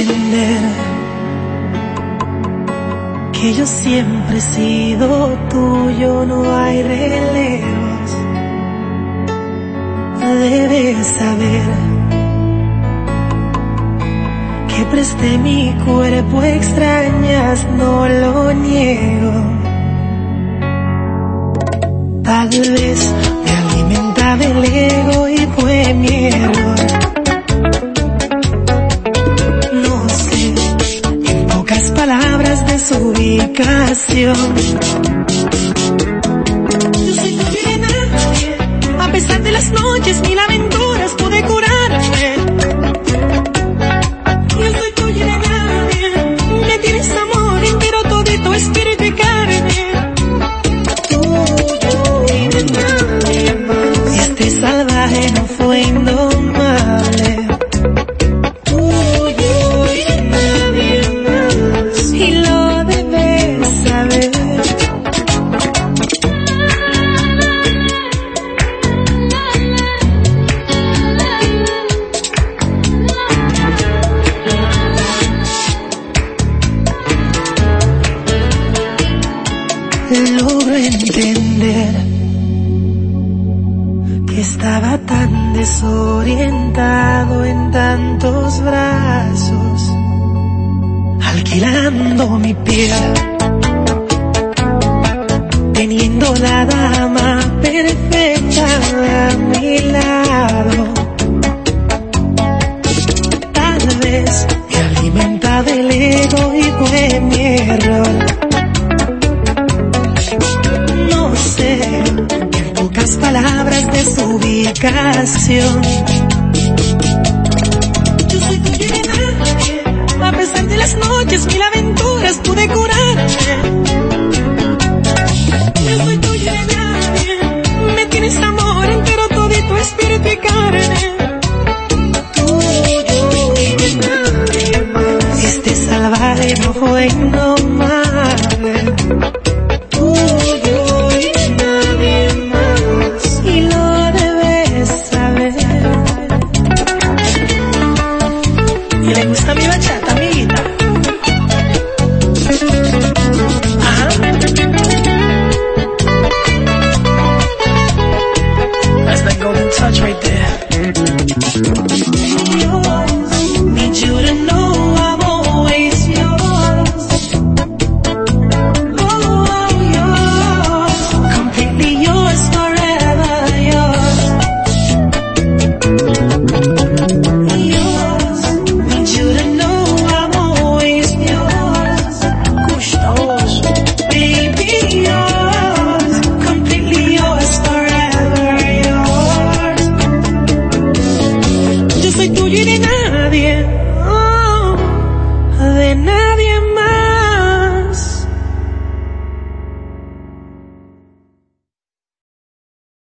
entender que yo siempre he sido tuyo, no hay relevos. Debes saber que presté mi cuerpo extrañas, no lo niego. Tal vez me alimentaba el ego su ubicación. Yo soy tu a pesar de las noches, mil aventuras logro entender que estaba tan desorientado en tantos brazos, alquilando mi piel, teniendo la dama perfecta a mi lado. Tal vez me alimenta del ego y fue mi error. En pocas palabras de su ubicación. Yo soy y de nadie, a pesar de las noches, mil aventuras pude curarme. Yo soy y de nadie, me tienes amor entero, todito espíritu y carne. Tuyo y de nadie más. Este salvaje no fue indomable ¿Y le gusta mi bachata, amiguita?